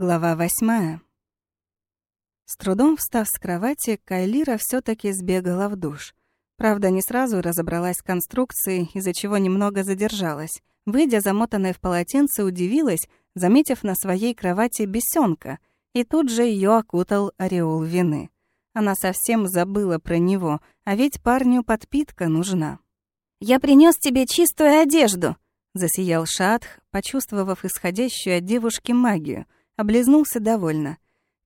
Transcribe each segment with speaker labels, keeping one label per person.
Speaker 1: Глава восьмая. С трудом встав с кровати, Кайлира все таки сбегала в душ. Правда, не сразу разобралась с конструкцией, из-за чего немного задержалась. Выйдя, замотанная в полотенце, удивилась, заметив на своей кровати бесенка, и тут же ее окутал ореол вины. Она совсем забыла про него, а ведь парню подпитка нужна. «Я принес тебе чистую одежду», — засиял Шатх, почувствовав исходящую от девушки магию — облизнулся довольно.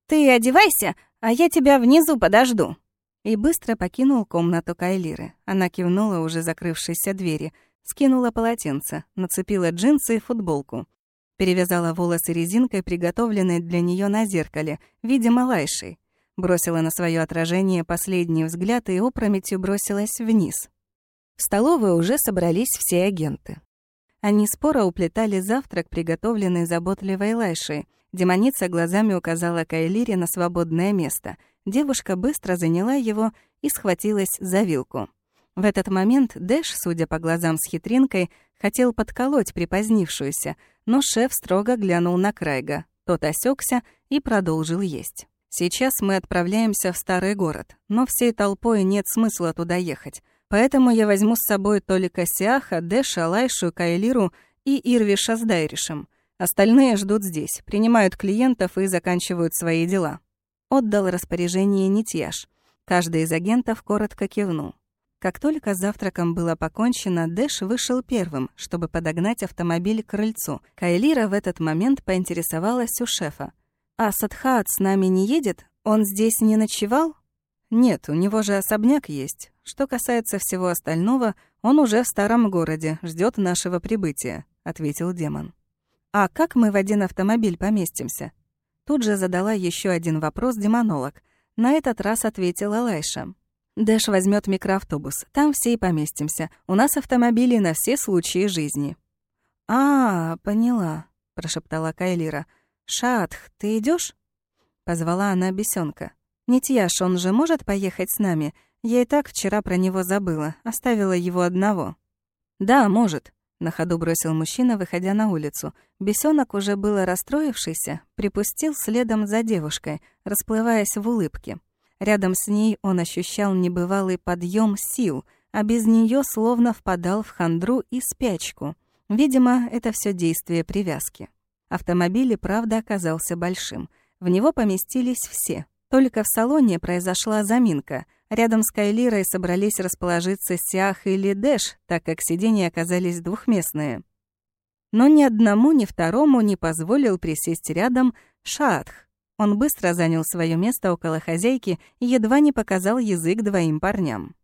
Speaker 1: «Ты одевайся, а я тебя внизу подожду». И быстро покинул комнату Кайлиры. Она кивнула уже закрывшейся двери, скинула полотенце, нацепила джинсы и футболку. Перевязала волосы резинкой, приготовленной для нее на зеркале, видимо, лайшей. Бросила на свое отражение последний взгляд и опрометью бросилась вниз. В столовой уже собрались все агенты. Они споро уплетали завтрак, приготовленный заботливой Лайшей, Демоница глазами указала Кайлире на свободное место. Девушка быстро заняла его и схватилась за вилку. В этот момент Дэш, судя по глазам с хитринкой, хотел подколоть припозднившуюся, но шеф строго глянул на Крайга. Тот осекся и продолжил есть. «Сейчас мы отправляемся в старый город, но всей толпой нет смысла туда ехать. Поэтому я возьму с собой только Сиаха, Дэша, Лайшу, Кайлиру и Ирвиша с Дайришем. Остальные ждут здесь, принимают клиентов и заканчивают свои дела. Отдал распоряжение Нитьяш. Каждый из агентов коротко кивнул. Как только завтраком было покончено, Дэш вышел первым, чтобы подогнать автомобиль к крыльцу. Кайлира в этот момент поинтересовалась у шефа. «А Садхаат с нами не едет? Он здесь не ночевал?» «Нет, у него же особняк есть. Что касается всего остального, он уже в старом городе, ждет нашего прибытия», — ответил демон. «А как мы в один автомобиль поместимся?» Тут же задала еще один вопрос демонолог. На этот раз ответила Лайша. «Дэш возьмет микроавтобус. Там все и поместимся. У нас автомобили на все случаи жизни». «А, поняла», — прошептала Кайлира. «Шатх, ты идешь? Позвала она бесенка. «Нитьяш, он же может поехать с нами? Я и так вчера про него забыла. Оставила его одного». «Да, может», на ходу бросил мужчина, выходя на улицу. Бесенок, уже было расстроившийся, припустил следом за девушкой, расплываясь в улыбке. Рядом с ней он ощущал небывалый подъем сил, а без нее словно впадал в хандру и спячку. Видимо, это все действие привязки. Автомобиль и правда оказался большим. В него поместились все. Только в салоне произошла заминка — Рядом с Кайлирой собрались расположиться Сиах или Дэш, так как сиденья оказались двухместные. Но ни одному, ни второму не позволил присесть рядом Шаатх. Он быстро занял свое место около хозяйки и едва не показал язык двоим парням.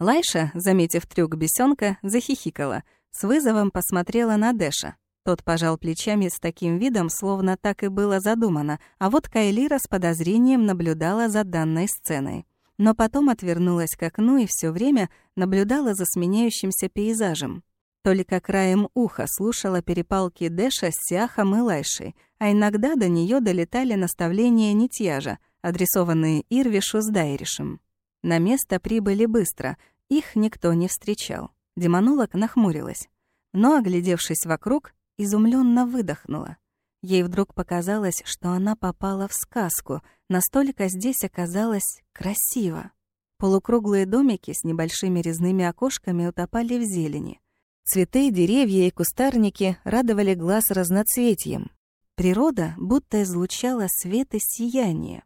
Speaker 1: Лайша, заметив трюк бесенка, захихикала, с вызовом посмотрела на Дэша. Тот пожал плечами с таким видом, словно так и было задумано, а вот Кайлира с подозрением наблюдала за данной сценой но потом отвернулась к окну и все время наблюдала за сменяющимся пейзажем. Только краем уха слушала перепалки Дэша с Сиахом и Лайшей, а иногда до нее долетали наставления Нитьяжа, адресованные Ирвишу с Дайришем. На место прибыли быстро, их никто не встречал. Демонолог нахмурилась, но, оглядевшись вокруг, изумленно выдохнула. Ей вдруг показалось, что она попала в сказку, настолько здесь оказалось красиво. Полукруглые домики с небольшими резными окошками утопали в зелени. Цветы, деревья и кустарники радовали глаз разноцветием. Природа будто излучала свет и сияние,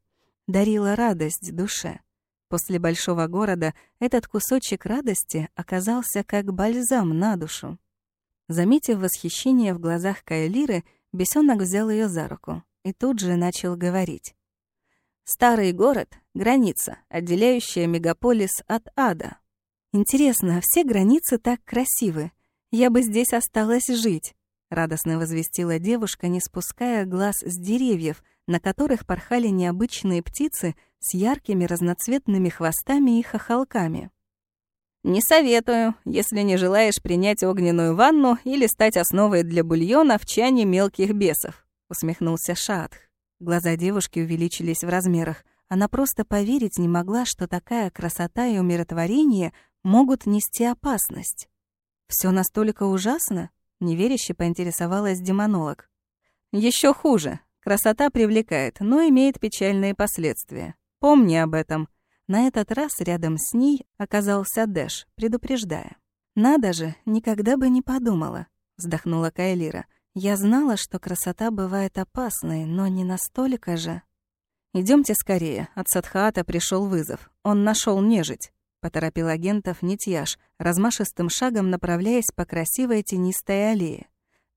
Speaker 1: дарила радость душе. После большого города этот кусочек радости оказался как бальзам на душу. Заметив восхищение в глазах Кайлиры, Бесенок взял ее за руку и тут же начал говорить. «Старый город — граница, отделяющая мегаполис от ада. Интересно, все границы так красивы. Я бы здесь осталась жить», — радостно возвестила девушка, не спуская глаз с деревьев, на которых порхали необычные птицы с яркими разноцветными хвостами и хохолками. «Не советую, если не желаешь принять огненную ванну или стать основой для бульона в чане мелких бесов», — усмехнулся Шаатх. Глаза девушки увеличились в размерах. Она просто поверить не могла, что такая красота и умиротворение могут нести опасность. Все настолько ужасно?» — неверяще поинтересовалась демонолог. Еще хуже. Красота привлекает, но имеет печальные последствия. Помни об этом. На этот раз рядом с ней оказался Дэш, предупреждая. «Надо же, никогда бы не подумала», — вздохнула Кайлира. «Я знала, что красота бывает опасной, но не настолько же». Идемте скорее, от Садхаата пришел вызов. Он нашел нежить», — поторопил агентов Нитьяш, размашистым шагом направляясь по красивой тенистой аллее.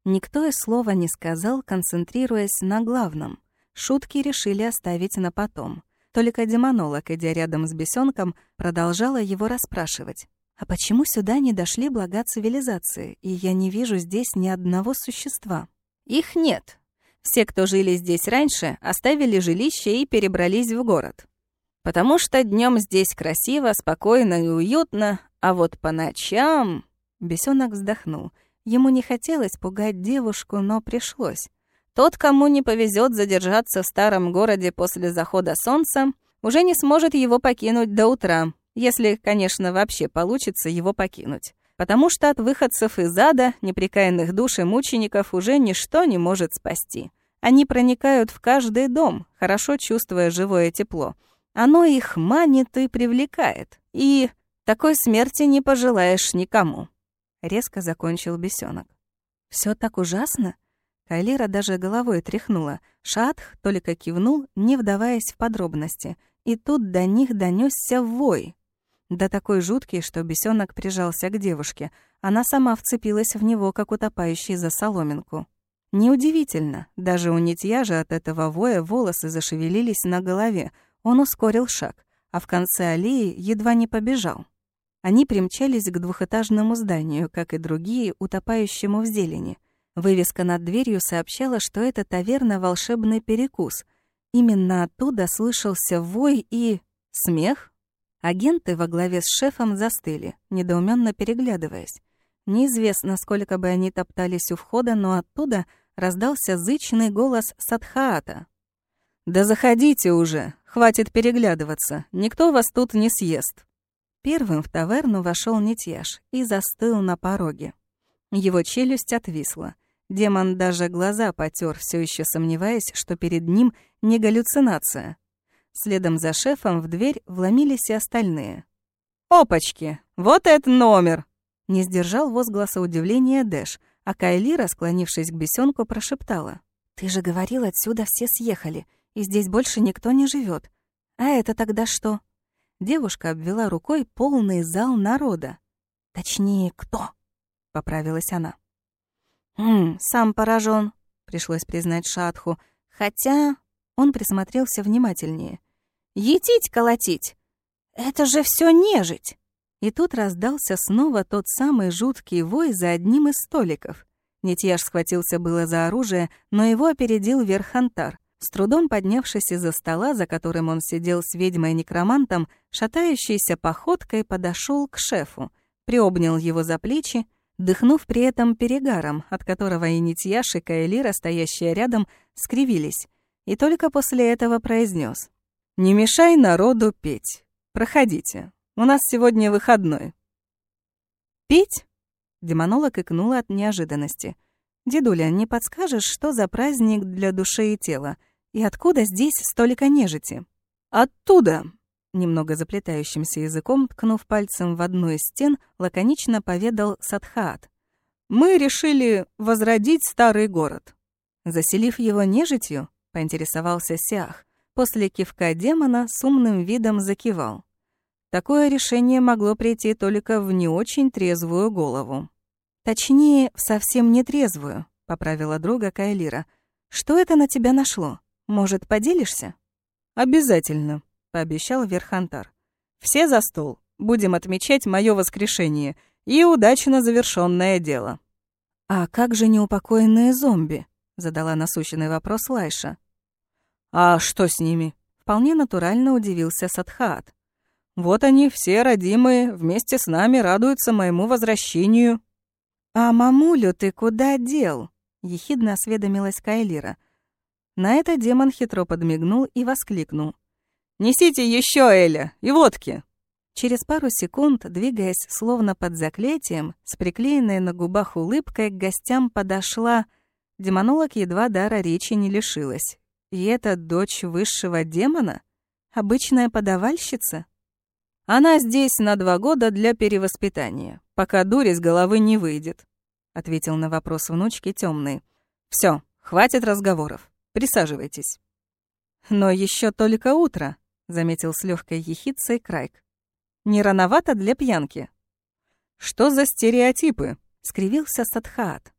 Speaker 1: Никто и слова не сказал, концентрируясь на главном. Шутки решили оставить на потом. Только демонолог, идя рядом с бесенком, продолжала его расспрашивать. «А почему сюда не дошли блага цивилизации, и я не вижу здесь ни одного существа?» «Их нет. Все, кто жили здесь раньше, оставили жилище и перебрались в город. Потому что днем здесь красиво, спокойно и уютно, а вот по ночам...» Бесенок вздохнул. Ему не хотелось пугать девушку, но пришлось. Тот, кому не повезет задержаться в старом городе после захода солнца, уже не сможет его покинуть до утра, если, конечно, вообще получится его покинуть. Потому что от выходцев из ада, непрекаянных душ и мучеников уже ничто не может спасти. Они проникают в каждый дом, хорошо чувствуя живое тепло. Оно их манит и привлекает. И такой смерти не пожелаешь никому. Резко закончил бесенок. Все так ужасно? Кайлира даже головой тряхнула. Шатх только кивнул, не вдаваясь в подробности. И тут до них донесся вой. Да такой жуткий, что бесенок прижался к девушке. Она сама вцепилась в него, как утопающий за соломинку. Неудивительно, даже у нитья от этого воя волосы зашевелились на голове. Он ускорил шаг, а в конце аллеи едва не побежал. Они примчались к двухэтажному зданию, как и другие, утопающему в зелени. Вывеска над дверью сообщала, что это таверна «Волшебный перекус». Именно оттуда слышался вой и... смех? Агенты во главе с шефом застыли, недоуменно переглядываясь. Неизвестно, сколько бы они топтались у входа, но оттуда раздался зычный голос Садхаата. «Да заходите уже, хватит переглядываться, никто вас тут не съест». Первым в таверну вошел Нитьяш и застыл на пороге. Его челюсть отвисла. Демон даже глаза потер, все еще сомневаясь, что перед ним не галлюцинация. Следом за шефом в дверь вломились и остальные. «Опачки! Вот это номер!» Не сдержал возгласа удивления Дэш, а Кайлира, склонившись к бесенку, прошептала. «Ты же говорил, отсюда все съехали, и здесь больше никто не живет. А это тогда что?» Девушка обвела рукой полный зал народа. «Точнее, кто?» — поправилась она. «Хм, сам поражен, пришлось признать Шатху. «Хотя...» — он присмотрелся внимательнее. «Етить колотить! Это же все нежить!» И тут раздался снова тот самый жуткий вой за одним из столиков. Нитьяш схватился было за оружие, но его опередил Верхантар. С трудом поднявшись из-за стола, за которым он сидел с ведьмой-некромантом, шатающейся походкой подошел к шефу, приобнял его за плечи дыхнув при этом перегаром, от которого и Нитьяш, и Каэлира, стоящие рядом, скривились, и только после этого произнес: «Не мешай народу петь. Проходите. У нас сегодня выходной». «Петь?» — демонолог икнула от неожиданности. «Дедуля, не подскажешь, что за праздник для души и тела? И откуда здесь столько нежити?» «Оттуда!» Немного заплетающимся языком, ткнув пальцем в одну из стен, лаконично поведал Садхаат. «Мы решили возродить старый город». Заселив его нежитью, поинтересовался Сиах. После кивка демона с умным видом закивал. Такое решение могло прийти только в не очень трезвую голову. «Точнее, в совсем нетрезвую», — поправила друга Кайлира. «Что это на тебя нашло? Может, поделишься?» «Обязательно», — пообещал Верхантар. «Все за стол. Будем отмечать мое воскрешение и удачно завершенное дело». «А как же неупокоенные зомби?» — задала насущный вопрос Лайша. «А что с ними?» — вполне натурально удивился Садхаат. «Вот они, все родимые, вместе с нами радуются моему возвращению». «А мамулю ты куда дел?» — ехидно осведомилась Кайлира. На это демон хитро подмигнул и воскликнул. Несите еще, Эля, и водки!» Через пару секунд, двигаясь словно под заклятием, с приклеенной на губах улыбкой к гостям подошла... Демонолог едва дара речи не лишилась. И это дочь высшего демона? Обычная подавальщица?
Speaker 2: Она здесь на два года для перевоспитания, пока дурь из головы не выйдет, ответил на вопрос внучки темный. Все, хватит разговоров. Присаживайтесь.
Speaker 1: Но еще только утро, заметил с легкой ехицей Крайк. Не рановато для пьянки.
Speaker 2: Что за стереотипы?
Speaker 1: скривился Садхаат.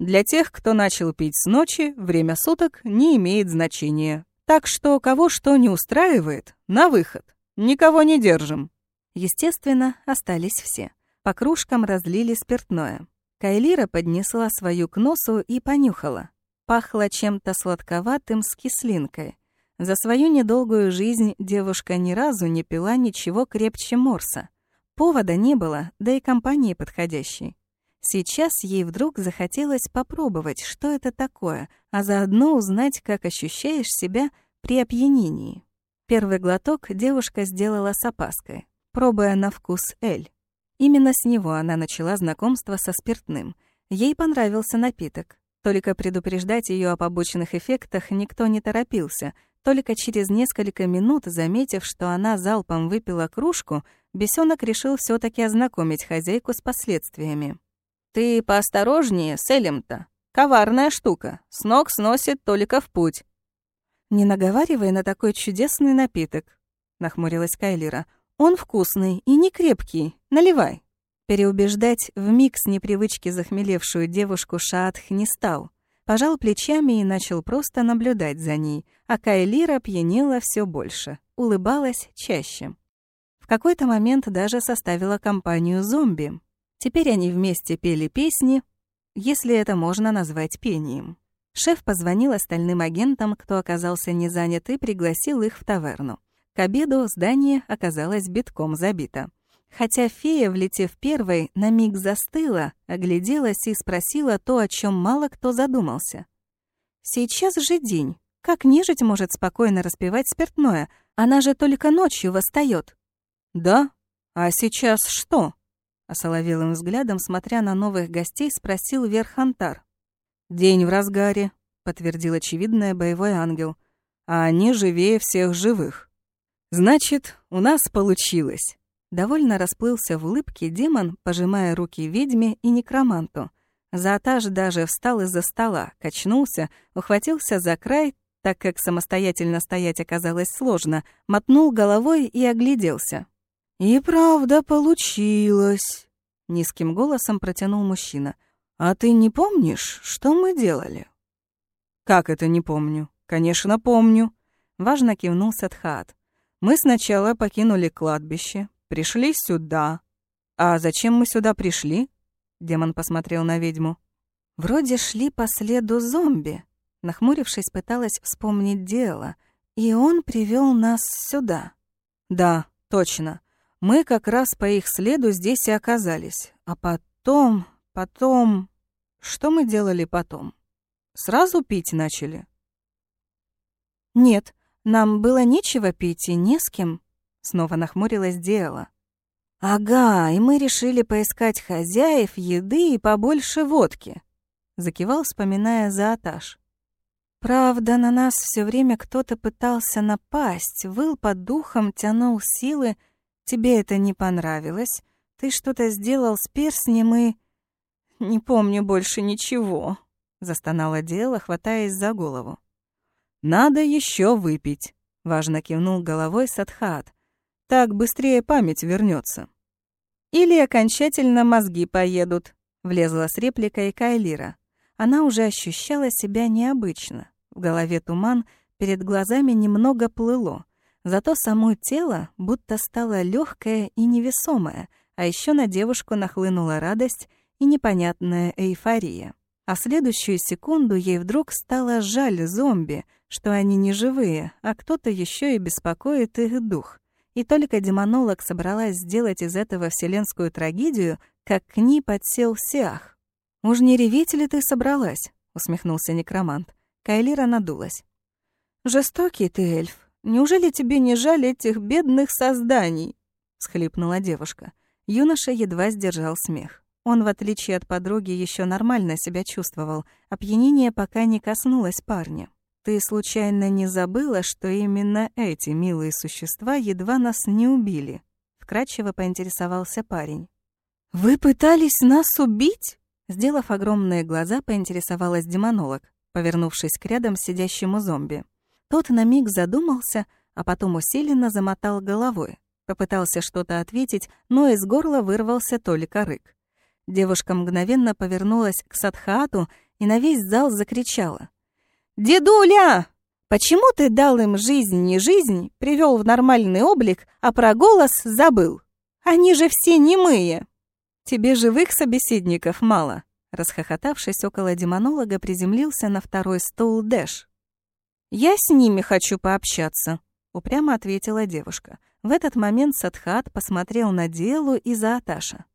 Speaker 2: Для тех, кто начал пить с ночи, время суток не имеет значения. Так что кого что не устраивает, на выход. Никого не держим.
Speaker 1: Естественно, остались все. По кружкам разлили спиртное. Кайлира поднесла свою к носу и понюхала. Пахло чем-то сладковатым с кислинкой. За свою недолгую жизнь девушка ни разу не пила ничего крепче морса. Повода не было, да и компании подходящей. Сейчас ей вдруг захотелось попробовать, что это такое, а заодно узнать, как ощущаешь себя при опьянении. Первый глоток девушка сделала с опаской, пробуя на вкус эль. Именно с него она начала знакомство со спиртным. Ей понравился напиток. Только предупреждать ее о побочных эффектах никто не торопился — только через несколько минут, заметив, что она залпом выпила кружку, бесенок решил все таки ознакомить хозяйку с последствиями.
Speaker 2: «Ты поосторожнее с Элем-то. Коварная штука. С ног сносит только в путь».
Speaker 1: «Не наговаривай на такой чудесный напиток», — нахмурилась Кайлира. «Он вкусный и не крепкий. Наливай». Переубеждать в миг с непривычки захмелевшую девушку Шаатх не стал пожал плечами и начал просто наблюдать за ней, а Кайлира пьянела все больше, улыбалась чаще. В какой-то момент даже составила компанию зомби. Теперь они вместе пели песни, если это можно назвать пением. Шеф позвонил остальным агентам, кто оказался не занят, и пригласил их в таверну. К обеду здание оказалось битком забито. Хотя фея, влетев первой, на миг застыла, огляделась и спросила то, о чем мало кто задумался. «Сейчас же день. Как нежить может спокойно распивать спиртное? Она же только ночью восстает.
Speaker 2: «Да? А сейчас что?»
Speaker 1: Осоловелым взглядом, смотря на новых гостей, спросил Верхантар.
Speaker 2: «День в разгаре», — подтвердил очевидное боевой ангел. «А они живее всех живых». «Значит, у нас получилось».
Speaker 1: Довольно расплылся в улыбке демон, пожимая руки ведьме и некроманту. Заатаж даже встал из-за стола, качнулся, ухватился за край, так как самостоятельно стоять оказалось сложно, мотнул головой и огляделся.
Speaker 2: «И правда получилось», — низким голосом протянул мужчина. «А ты не помнишь, что мы делали?» «Как это не помню? Конечно, помню», — важно кивнул Садхаат. «Мы сначала покинули кладбище, Пришли сюда. А зачем мы сюда пришли? Демон посмотрел на ведьму.
Speaker 1: Вроде шли по следу зомби. Нахмурившись, пыталась вспомнить дело. И он привел нас сюда.
Speaker 2: Да, точно. Мы как раз по их следу здесь и оказались. А потом... потом... Что мы делали потом? Сразу пить начали?
Speaker 1: Нет, нам было нечего пить и не с кем. Снова нахмурилась Диэла. «Ага, и мы решили поискать хозяев, еды и побольше водки», — закивал, вспоминая за Аташ. «Правда, на нас все время кто-то пытался напасть, выл под духом, тянул силы. Тебе это не понравилось. Ты что-то сделал с перстнем и...» «Не помню больше ничего», — застонала Диэла, хватаясь за голову.
Speaker 2: «Надо еще выпить», — важно кивнул головой Садхат. Так быстрее память вернется.
Speaker 1: Или окончательно мозги поедут, влезла с репликой Кайлира. Она уже ощущала себя необычно. В голове туман, перед глазами немного плыло. Зато само тело будто стало легкое и невесомое, а еще на девушку нахлынула радость и непонятная эйфория. А следующую секунду ей вдруг стало жаль зомби, что они не живые, а кто-то еще и беспокоит их дух. И только демонолог собралась сделать из этого вселенскую трагедию, как к ней подсел Сиах. «Уж не реветь ли ты собралась?» — усмехнулся некромант. Кайлира надулась. «Жестокий ты, эльф. Неужели тебе не жаль этих бедных созданий?» — схлипнула девушка. Юноша едва сдержал смех. Он, в отличие от подруги, еще нормально себя чувствовал. Опьянение пока не коснулось парня. Ты случайно не забыла, что именно эти милые существа едва нас не убили?» — вкратчиво поинтересовался парень. «Вы пытались нас убить?» Сделав огромные глаза, поинтересовалась демонолог, повернувшись к рядом сидящему зомби. Тот на миг задумался, а потом усиленно замотал головой. Попытался что-то ответить, но из горла вырвался только рык. Девушка мгновенно повернулась к Садхаату и на весь зал закричала. «Дедуля! Почему ты дал им жизнь не жизнь, привел в нормальный облик, а про голос забыл? Они же все немые!» «Тебе живых собеседников мало», расхохотавшись около демонолога, приземлился на второй стул Дэш. «Я с ними хочу пообщаться», — упрямо ответила девушка. В этот момент Садхат посмотрел на Делу и Зааташа.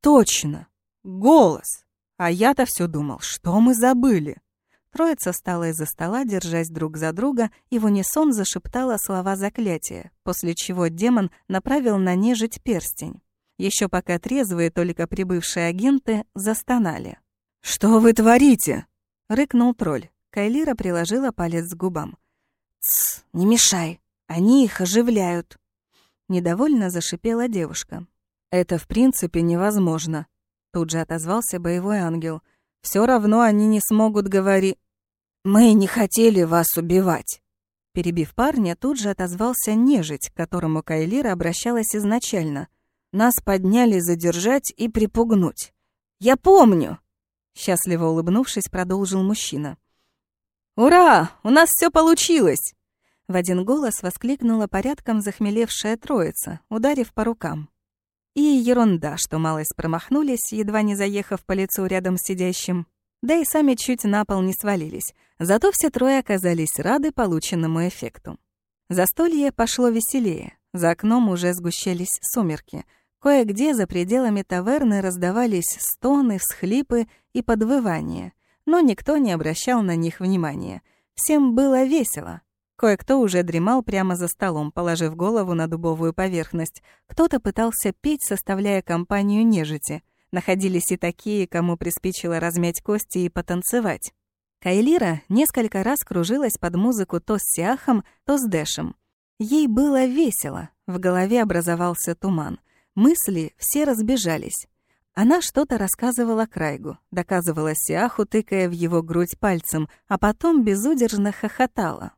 Speaker 1: «Точно! Голос! А я-то все думал, что мы забыли!» Троица встала из-за стола, держась друг за друга, и в унисон зашептала слова заклятия, после чего демон направил на нежить перстень. Еще пока трезвые, только прибывшие агенты застонали. «Что вы творите?» — рыкнул тролль. Кайлира приложила палец к губам. «Тсс, не мешай, они их оживляют». Недовольно зашипела девушка. «Это в принципе невозможно», — тут же отозвался боевой ангел. Все равно они не смогут говорить...» «Мы не хотели вас убивать». Перебив парня, тут же отозвался нежить, к которому Кайлира обращалась изначально. «Нас подняли задержать и припугнуть». «Я помню!» Счастливо улыбнувшись, продолжил мужчина. «Ура! У нас все получилось!» В один голос воскликнула порядком захмелевшая троица, ударив по рукам. И ерунда, что малость промахнулись, едва не заехав по лицу рядом с сидящим. Да и сами чуть на пол не свалились. Зато все трое оказались рады полученному эффекту. Застолье пошло веселее. За окном уже сгущались сумерки. Кое-где за пределами таверны раздавались стоны, всхлипы и подвывания но никто не обращал на них внимания. Всем было весело. Кое-кто уже дремал прямо за столом, положив голову на дубовую поверхность. Кто-то пытался петь, составляя компанию нежити. Находились и такие, кому приспичило размять кости и потанцевать. Кайлира несколько раз кружилась под музыку то с Сиахом, то с Дэшем. Ей было весело, в голове образовался туман. Мысли все разбежались. Она что-то рассказывала Крайгу, доказывала Сиаху, тыкая в его грудь пальцем, а потом безудержно хохотала.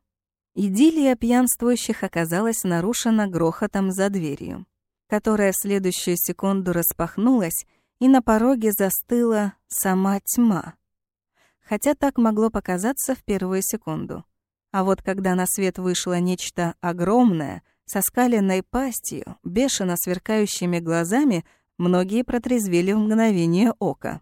Speaker 1: Идиллия пьянствующих оказалась нарушена грохотом за дверью, которая в следующую секунду распахнулась, и на пороге застыла сама тьма. Хотя так могло показаться в первую секунду. А вот когда на свет вышло нечто огромное, со скаленной пастью, бешено сверкающими глазами, Многие протрезвели в мгновение ока.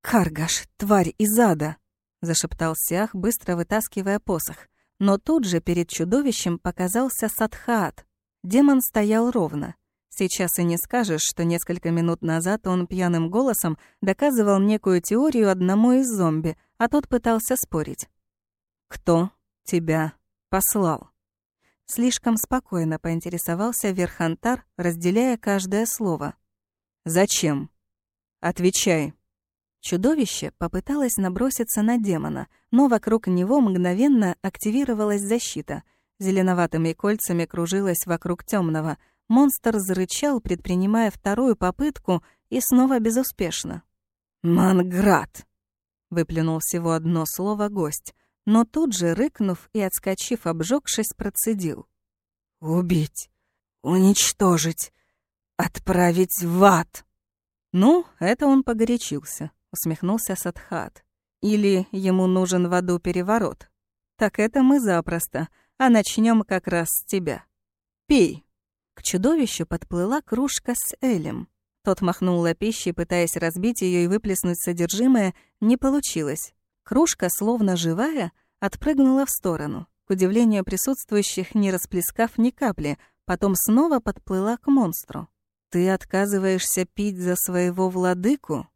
Speaker 1: «Каргаш, тварь из ада!» — зашептал Сиах, быстро вытаскивая посох. Но тут же перед чудовищем показался Садхаат. Демон стоял ровно. Сейчас и не скажешь, что несколько минут назад он пьяным голосом доказывал некую теорию одному из зомби, а тот пытался спорить. «Кто тебя послал?» Слишком спокойно поинтересовался Верхантар, разделяя каждое слово. «Зачем?» «Отвечай». Чудовище попыталось наброситься на демона, но вокруг него мгновенно активировалась защита. Зеленоватыми кольцами кружилась вокруг темного. Монстр зарычал, предпринимая вторую попытку, и снова безуспешно. «Манград!» — выплюнул всего одно слово гость, но тут же, рыкнув и отскочив, обжегшись, процедил. «Убить! Уничтожить! «Отправить в ад!» «Ну, это он погорячился», — усмехнулся Садхат. «Или ему нужен в аду переворот. Так это мы запросто, а начнем как раз с тебя. Пей». К чудовищу подплыла кружка с Элем. Тот махнул лапищей, пытаясь разбить ее и выплеснуть содержимое, не получилось. Кружка, словно живая, отпрыгнула в сторону, к удивлению присутствующих, не расплескав ни капли, потом снова подплыла к монстру. «Ты отказываешься пить за своего владыку?» —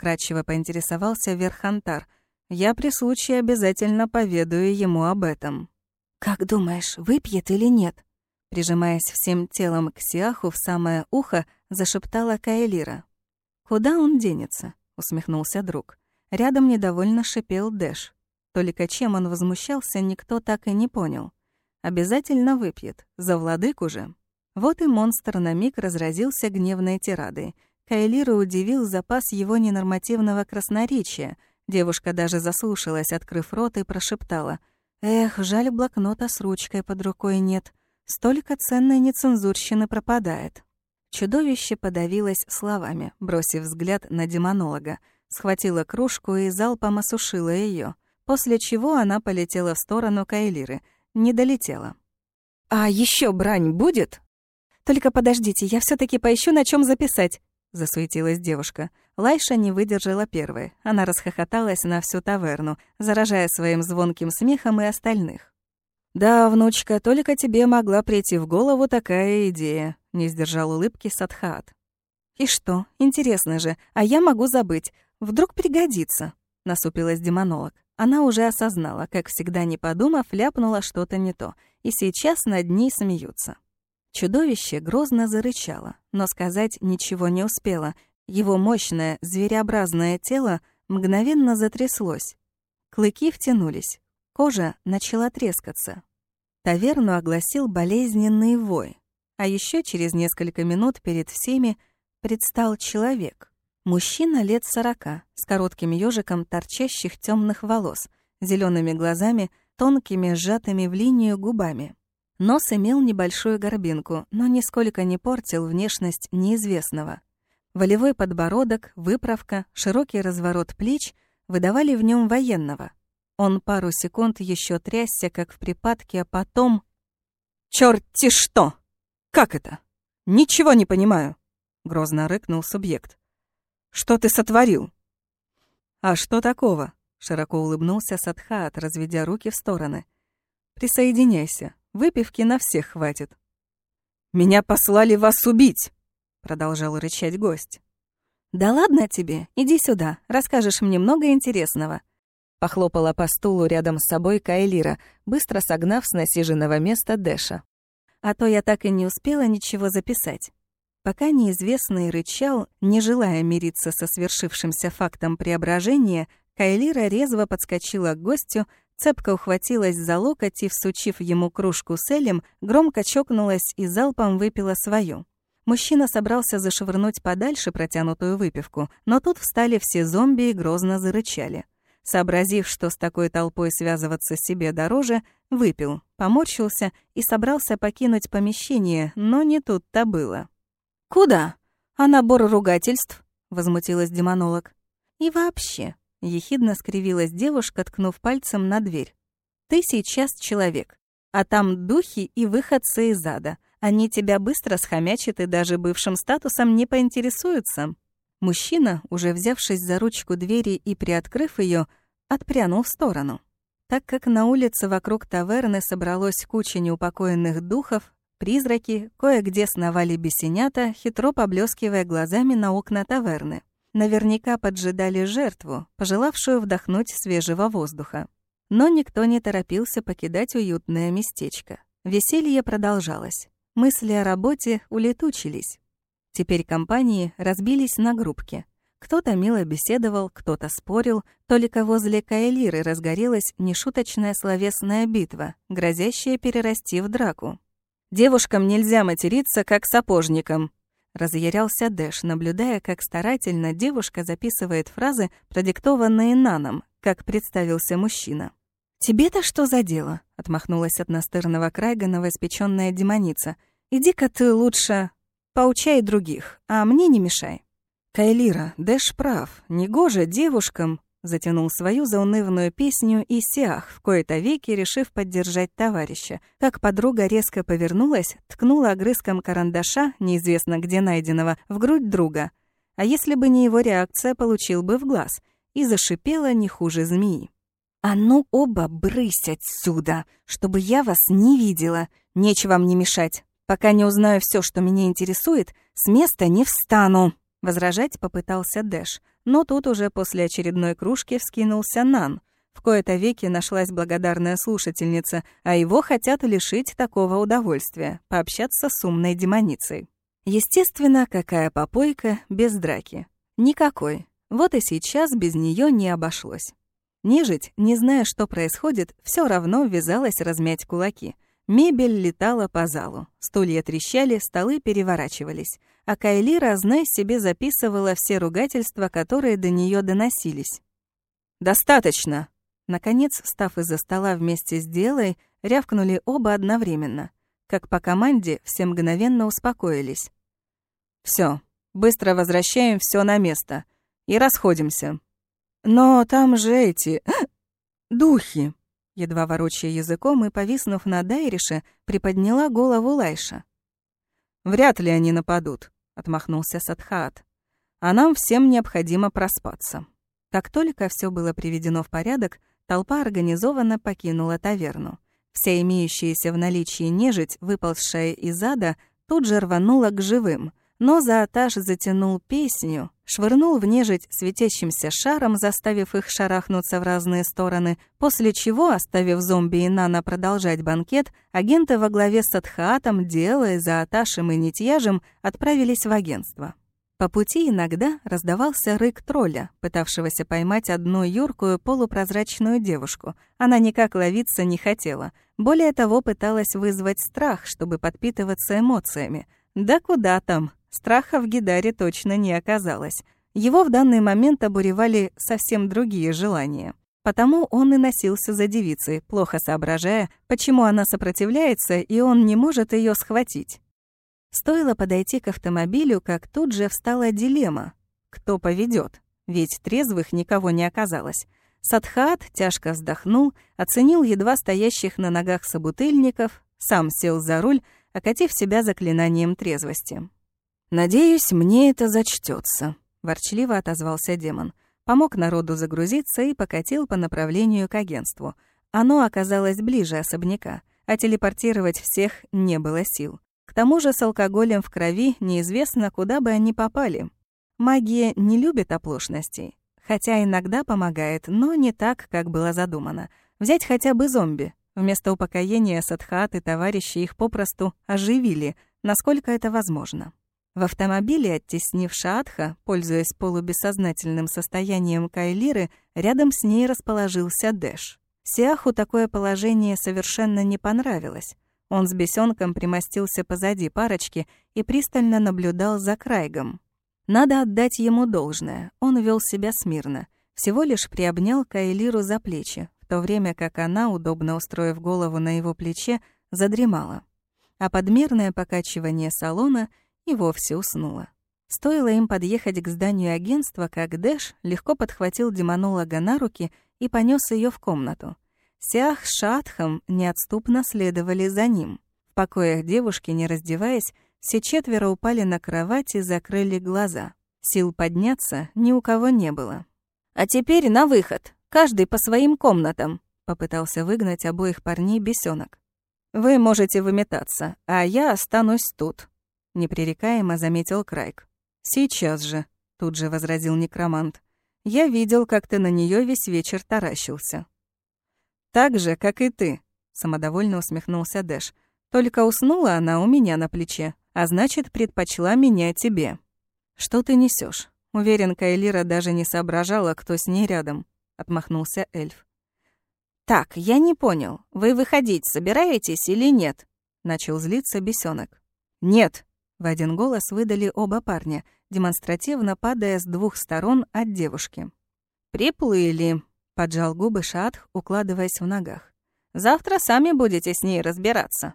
Speaker 1: вкратчиво поинтересовался Верхантар. «Я при случае обязательно поведаю ему об этом». «Как думаешь, выпьет или нет?» Прижимаясь всем телом к Сиаху в самое ухо, зашептала Каэлира. «Куда он денется?» — усмехнулся друг. Рядом недовольно шипел Дэш. Только чем он возмущался, никто так и не понял. Обязательно выпьет, за владыку же. Вот и монстр на миг разразился гневной тирадой. Кайлира удивил запас его ненормативного красноречия. Девушка даже заслушалась, открыв рот, и прошептала. «Эх, жаль, блокнота с ручкой под рукой нет. Столько ценной нецензурщины пропадает». Чудовище подавилось словами, бросив взгляд на демонолога, схватила кружку и залпом осушила ее, после чего она полетела в сторону Кайлиры, не долетела. «А еще брань будет?» «Только подождите, я все таки поищу, на чем записать», — засуетилась девушка. Лайша не выдержала первой. Она расхохоталась на всю таверну, заражая своим звонким смехом и остальных. «Да, внучка, только тебе могла прийти в голову такая идея», — не сдержал улыбки Садхат. «И что? Интересно же, а я могу забыть. Вдруг пригодится», — насупилась демонолог. Она уже осознала, как всегда не подумав, ляпнула что-то не то, и сейчас над ней смеются. Чудовище грозно зарычало, но сказать ничего не успело. Его мощное, звереобразное тело мгновенно затряслось. Клыки втянулись, кожа начала трескаться. Таверну огласил болезненный вой, а еще через несколько минут перед всеми предстал человек. Мужчина лет сорока, с коротким ежиком торчащих темных волос, зелеными глазами, тонкими, сжатыми в линию губами. Нос имел небольшую горбинку, но нисколько не портил внешность неизвестного. Волевой подбородок, выправка, широкий разворот плеч выдавали в нем военного. Он пару секунд еще трясся, как в припадке, а потом... «Чёрт-ти что! Как это? Ничего не понимаю!» — грозно рыкнул субъект. «Что ты сотворил?» «А что такого?» — широко улыбнулся Садхаат, разведя руки в стороны. «Присоединяйся, Выпивки на всех хватит. «Меня послали вас убить!» — продолжал рычать гость. «Да ладно тебе, иди сюда, расскажешь мне много интересного». Похлопала по стулу рядом с собой Кайлира, быстро согнав с насиженного места Дэша. А то я так и не успела ничего записать. Пока неизвестный рычал, не желая мириться со свершившимся фактом преображения, Кайлира резво подскочила к гостю, Цепко ухватилась за локоть и, всучив ему кружку с элем, громко чокнулась и залпом выпила свою. Мужчина собрался зашвырнуть подальше протянутую выпивку, но тут встали все зомби и грозно зарычали. Сообразив, что с такой толпой связываться себе дороже, выпил, поморщился и собрался покинуть помещение, но не тут-то было. «Куда? А набор ругательств?» — возмутилась демонолог. «И вообще, Ехидно скривилась девушка, ткнув пальцем на дверь. «Ты сейчас человек, а там духи и выходцы из ада. Они тебя быстро схомячат и даже бывшим статусом не поинтересуются». Мужчина, уже взявшись за ручку двери и приоткрыв ее, отпрянул в сторону. Так как на улице вокруг таверны собралось куча неупокоенных духов, призраки, кое-где сновали бесенята, хитро поблескивая глазами на окна таверны наверняка поджидали жертву, пожелавшую вдохнуть свежего воздуха. Но никто не торопился покидать уютное местечко. Веселье продолжалось. Мысли о работе улетучились. Теперь компании разбились на группки. Кто-то мило беседовал, кто-то спорил, только возле Каэлиры разгорелась нешуточная словесная битва, грозящая перерасти в драку. «Девушкам нельзя материться, как сапожникам», Разъярялся Дэш, наблюдая, как старательно девушка записывает фразы, продиктованные Наном, как представился мужчина. «Тебе-то что за дело?» — отмахнулась от настырного Крайга новоиспечённая демоница. «Иди-ка ты лучше поучай других, а мне не мешай». «Кайлира, Дэш прав. Негоже девушкам...» Затянул свою заунывную песню и сиах, в кои-то веки решив поддержать товарища. Как подруга резко повернулась, ткнула огрызком карандаша, неизвестно где найденного, в грудь друга. А если бы не его реакция, получил бы в глаз. И зашипела не хуже змеи. «А ну оба брысь отсюда, чтобы я вас не видела. Нечего мне мешать. Пока не узнаю все, что меня интересует, с места не встану». Возражать попытался Дэш, но тут уже после очередной кружки вскинулся Нан. В кои-то веки нашлась благодарная слушательница, а его хотят лишить такого удовольствия — пообщаться с умной демоницей. Естественно, какая попойка без драки? Никакой. Вот и сейчас без нее не обошлось. Нежить, не зная, что происходит, все равно ввязалась размять кулаки. Мебель летала по залу, стулья трещали, столы переворачивались, а Кайлира, знай себе, записывала все ругательства, которые до нее доносились. «Достаточно!» Наконец, встав из-за стола вместе с Делой, рявкнули оба одновременно. Как по команде, все мгновенно успокоились. Все, быстро возвращаем все на место и расходимся. Но там же эти... духи!» Едва ворочая языком и повиснув на Дайрише, приподняла голову Лайша. «Вряд ли они нападут», — отмахнулся Садхаат. «А нам всем необходимо проспаться». Как только все было приведено в порядок, толпа организованно покинула таверну. Вся имеющаяся в наличии нежить, выползшая из ада, тут же рванула к живым, но Зааташ затянул песню, швырнул в нежить светящимся шаром, заставив их шарахнуться в разные стороны, после чего, оставив зомби и Нана продолжать банкет, агенты во главе с Адхаатом, делая Зааташем и Нитьяжем, отправились в агентство. По пути иногда раздавался рык тролля, пытавшегося поймать одну юркую полупрозрачную девушку. Она никак ловиться не хотела. Более того, пыталась вызвать страх, чтобы подпитываться эмоциями. Да куда там, Страха в Гидаре точно не оказалось. Его в данный момент обуревали совсем другие желания. Потому он и носился за девицей, плохо соображая, почему она сопротивляется, и он не может ее схватить. Стоило подойти к автомобилю, как тут же встала дилемма. Кто поведет? Ведь трезвых никого не оказалось. Садхат тяжко вздохнул, оценил едва стоящих на ногах собутыльников, сам сел за руль, окатив себя заклинанием трезвости. «Надеюсь, мне это зачтется, ворчливо отозвался демон. Помог народу загрузиться и покатил по направлению к агентству. Оно оказалось ближе особняка, а телепортировать всех не было сил. К тому же с алкоголем в крови неизвестно, куда бы они попали. Магия не любит оплошностей. Хотя иногда помогает, но не так, как было задумано. Взять хотя бы зомби. Вместо упокоения Садхат и товарищи их попросту оживили, насколько это возможно. В автомобиле, оттеснив Шаатха, пользуясь полубессознательным состоянием Кайлиры, рядом с ней расположился Дэш. Сиаху такое положение совершенно не понравилось. Он с бесенком примостился позади парочки и пристально наблюдал за Крайгом. Надо отдать ему должное, он вел себя смирно, всего лишь приобнял Кайлиру за плечи, в то время как она, удобно устроив голову на его плече, задремала. А подмерное покачивание салона — и вовсе уснула. Стоило им подъехать к зданию агентства, как Дэш легко подхватил демонолога на руки и понес ее в комнату. Сях с Шатхом неотступно следовали за ним. В покоях девушки, не раздеваясь, все четверо упали на кровать и закрыли глаза. Сил подняться ни у кого не было. «А теперь на выход! Каждый по своим комнатам!» попытался выгнать обоих парней бесенок. «Вы можете выметаться, а я останусь тут», — непререкаемо заметил Крайк. «Сейчас же», — тут же возразил некромант. «Я видел, как ты на нее весь вечер таращился». «Так же, как и ты», — самодовольно усмехнулся Дэш. «Только уснула она у меня на плече, а значит, предпочла меня тебе». «Что ты несешь? Уверен, Кайлира даже не соображала, кто с ней рядом», — отмахнулся эльф. «Так, я не понял, вы выходить собираетесь или нет?» — начал злиться бесенок. «Нет», в один голос выдали оба парня, демонстративно падая с двух сторон от девушки. «Приплыли», — поджал губы Шатх, укладываясь в ногах. «Завтра сами будете с ней разбираться».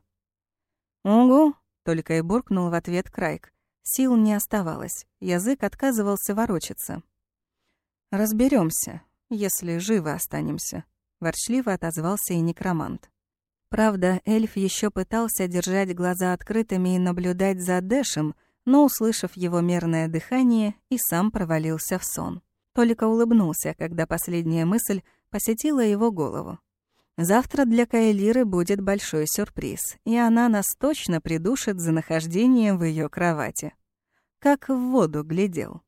Speaker 1: «Угу», — только и буркнул в ответ Крайк. Сил не оставалось, язык отказывался ворочаться. Разберемся, если живы останемся», — ворчливо отозвался и некромант. Правда, эльф еще пытался держать глаза открытыми и наблюдать за Дэшем, но, услышав его мерное дыхание, и сам провалился в сон. Только улыбнулся, когда последняя мысль посетила его голову. Завтра для Кайлиры будет большой сюрприз, и она нас точно придушит за нахождение в ее кровати. Как в воду глядел.